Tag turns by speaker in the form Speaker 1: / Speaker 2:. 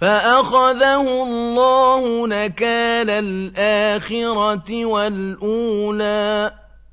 Speaker 1: فَأَخَذَهُ اللَّهُ نَكَالَ الْآخِرَةِ وَالْأُولَىٰ.